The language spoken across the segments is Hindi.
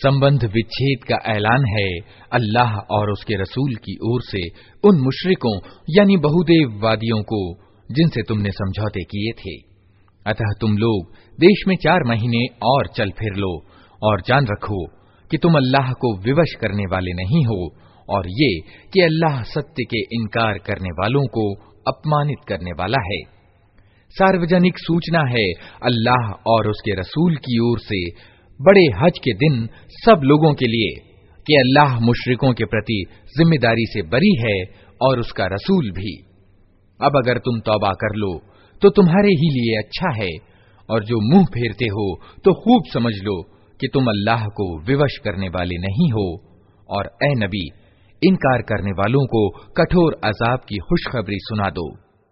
संबंध विच्छेद का ऐलान है अल्लाह और उसके रसूल की ओर से उन मुशरिकों, यानी बहुदेव वादियों को, जिनसे तुमने समझौते किए थे। अतः तुम लोग देश में चार महीने और चल फिर लो और जान रखो कि तुम अल्लाह को विवश करने वाले नहीं हो और ये कि अल्लाह सत्य के इनकार करने वालों को अपमानित करने वाला है। सार्वजनिक सूचना है अल्लाह और उसके रसूल की ओर से बड़े हज के दिन सब लोगों के लिए कि अल्लाह मुशरिकों के प्रति ज़िम्मेदारी से बरी है और उसका रसूल भी। अब अगर तुम तौबा कर लो तो तुम्हारे ही लिए अच्छा है, और जो मुँह फेरते हो तो खूब समझ लो कि तुम अल्लाह को विवश करने वाले नहीं हो, और ए नबी, इनकार करने वालों को कठोर अजाब की खुशखबरी सुना दो।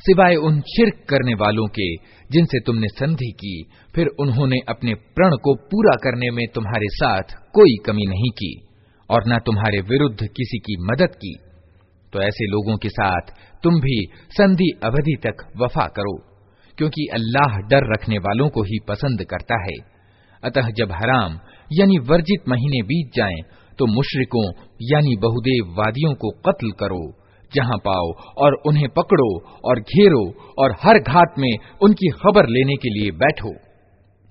सिवाय उन शिरक करने वालों के जिनसे तुमने संधि की फिर उन्होंने अपने प्रण को पूरा करने में तुम्हारे साथ कोई कमी नहीं की और न तुम्हारे विरुद्ध किसी की मदद की तो ऐसे लोगों के साथ तुम भी संधि अवधि तक वफा करो क्योंकि अल्लाह डर रखने वालों को ही पसंद करता है अतः जब हराम, यानी वर्जित महीने बीत जाएँ तो मुशरिकों, यानी बहुदेव वादियों को कत्ल करो, जहाँ पाओ और उन्हें पकड़ो और घेरो और हर घाट में उनकी खबर लेने के लिए बैठो।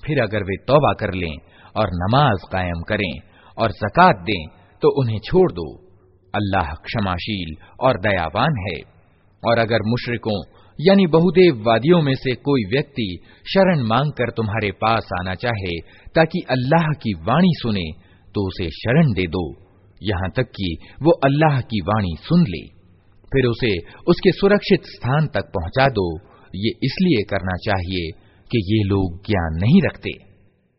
फिर अगर वे तौबा कर लें और नमाज़ कायम करें और जक़ात दें तो उन्हें छोड़ दो। अल्लाह क्षमाशील और दयावान है। और अगर मुशरिकों यानी बहुदेव वादियों में से कोई व्यक्ति शरण मांगकर तुम्हारे पास आना चाहे ताकि अल्लाह की वाणी सुने तो उसे शरण दे दो यहाँ तक कि वो अल्लाह की वाणी सुन ले फिर उसे उसके सुरक्षित स्थान तक पहुंचा दो ये इसलिए करना चाहिए कि ये लोग ज्ञान नहीं रखते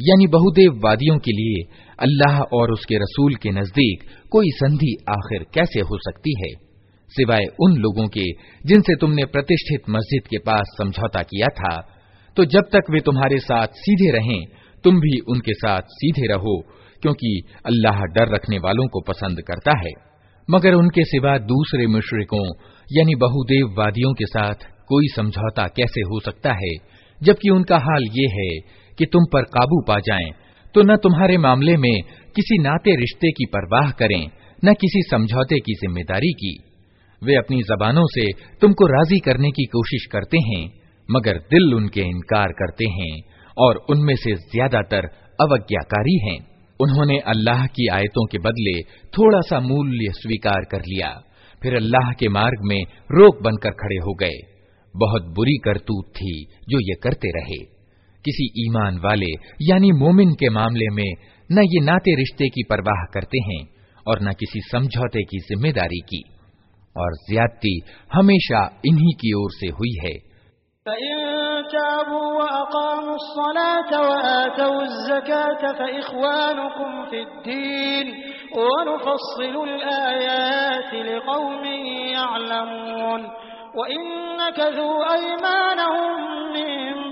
यानी बहुदेववादियों के लिए अल्लाह और उसके रसूल के नज़दीक कोई संधि आखिर कैसे हो सकती है? सिवाय उन लोगों के जिनसे तुमने प्रतिष्ठित मस्जिद के पास समझौता किया था। तो जब तक वे तुम्हारे साथ सीधे रहें, तुम भी उनके साथ सीधे रहो, क्योंकि अल्लाह डर रखने वालों को पसंद करता है। मगर उनके सिवा दूसरे मुशरिकों, यानी बहुदेववादियों के साथ कोई समझौता कैसे हो सकता है? जबकि उनका हाल ये है कि तुम पर काबू पा जाएँ तो न तुम्हारे मामले में किसी नाते रिश्ते की परवाह करें, न किसी समझौते की ज़िम्मेदारी की। वे अपनी जबानों से तुमको राज़ी करने की कोशिश करते हैं, मगर दिल उनके इनकार करते हैं, और उनमें से ज़्यादातर अवज्ञाकारी हैं। उन्होंने अल्लाह की आयतों के बदले थोड़ा सा मूल्य स्वीकार कर लिया, फिर अल्लाह के मार्ग में रोक बनकर खड़े हो गए। बहुत बुरी करतूत थी जो ये करते रहे। किसी ईमान वाले, यानी मोमिन के मामले में, न ये नाते रिश्ते की परवाह करते हैं, और न किसी समझौते की ज़िम्मेदारी की। और ज्यादती हमेशा इन्हीं की ओर से हुई है। वनकज़ू अयमानहुम मिन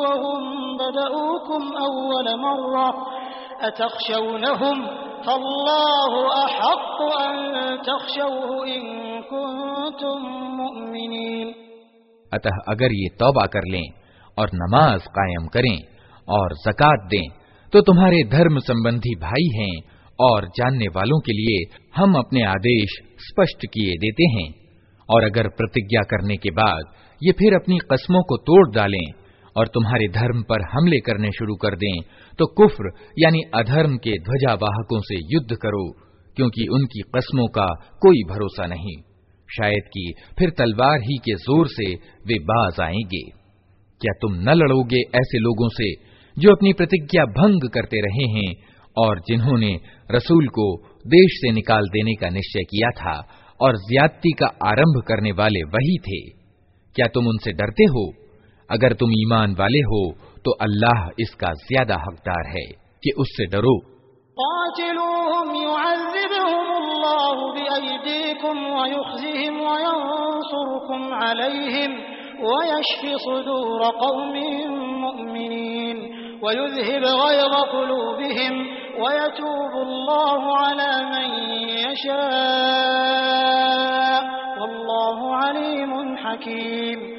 वहुम बदऊकुम अव्वल मर्रा अतखशौनहुम फल्लाहु अहक्क अन तखशौहु इन कुंतुम मुमिनीन अतः अगर ये तौबा कर लें और नमाज कायम करें और जक़ात दें तो तुम्हारे धर्म संबंधी भाई हैं और जानने वालों के लिए हम अपने आदेश स्पष्ट किए देते हैं और अगर प्रतिज्ञा करने के बाद ये फिर अपनी कस्मों को तोड़ डालें और तुम्हारे धर्म पर हमले करने शुरू कर दें। तो कुफ्र, यानी अधर्म के ध्वजावाहकों से युद्ध करो, क्योंकि उनकी कस्मों का कोई भरोसा नहीं। शायद कि फिर तलवार ही के ज़ोर से वे बाज आएँगे। क्या तुम न लड़ोगे ऐसे लोगों से, जो अपनी प्रतिज्ञा भंग करते रहे हैं और जिन्होंने रसूल को देश से निकाल देने का निश्चय किया था और ज्यादती का आरंभ करने वाले वही थे? क्या तुम उनसे डरते हो? अगर तुम ईमान वाले हो तो अल्लाह इसका ज़्यादा हकदार है कि उससे डरो। वयुज़हिब गैज़ क़ुलूबिहिम वयतूबु अल्लाहु अला मन यशा वल्लाहु अलीमुन हकीम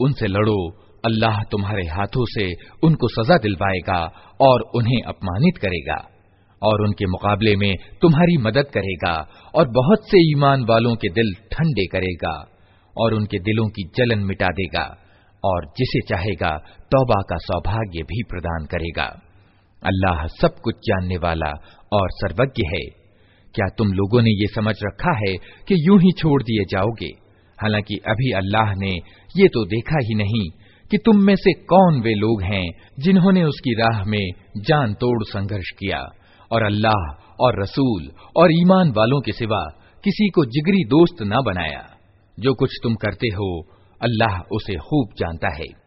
उनसे लड़ो अल्लाह तुम्हारे हाथों से उनको सजा दिलवाएगा और उन्हें अपमानित करेगा और उनके मुकाबले में तुम्हारी मदद करेगा और बहुत से ईमान वालों के दिल ठंडे करेगा और उनके दिलों की जलन मिटा देगा और जिसे चाहेगा तौबा का सौभाग्य भी प्रदान करेगा। अल्लाह सब कुछ जानने वाला और सर्वज्ञ है। क्या तुम लोगों ने ये समझ रखा है कि यूँ ही छोड़ दिए जाओगे? हालाँकि अभी अल्लाह ने ये तो देखा ही नहीं कि तुम में से कौन वे लोग हैं जिन्होंने उसकी राह में जान तोड़ संघर्ष किया। और अल्लाह और रसूल और ईमान वालों के सिवा किसी को जिगरी दोस्त न बनाया। जो कुछ तुम करते हो, अल्लाह उसे खूब जानता है।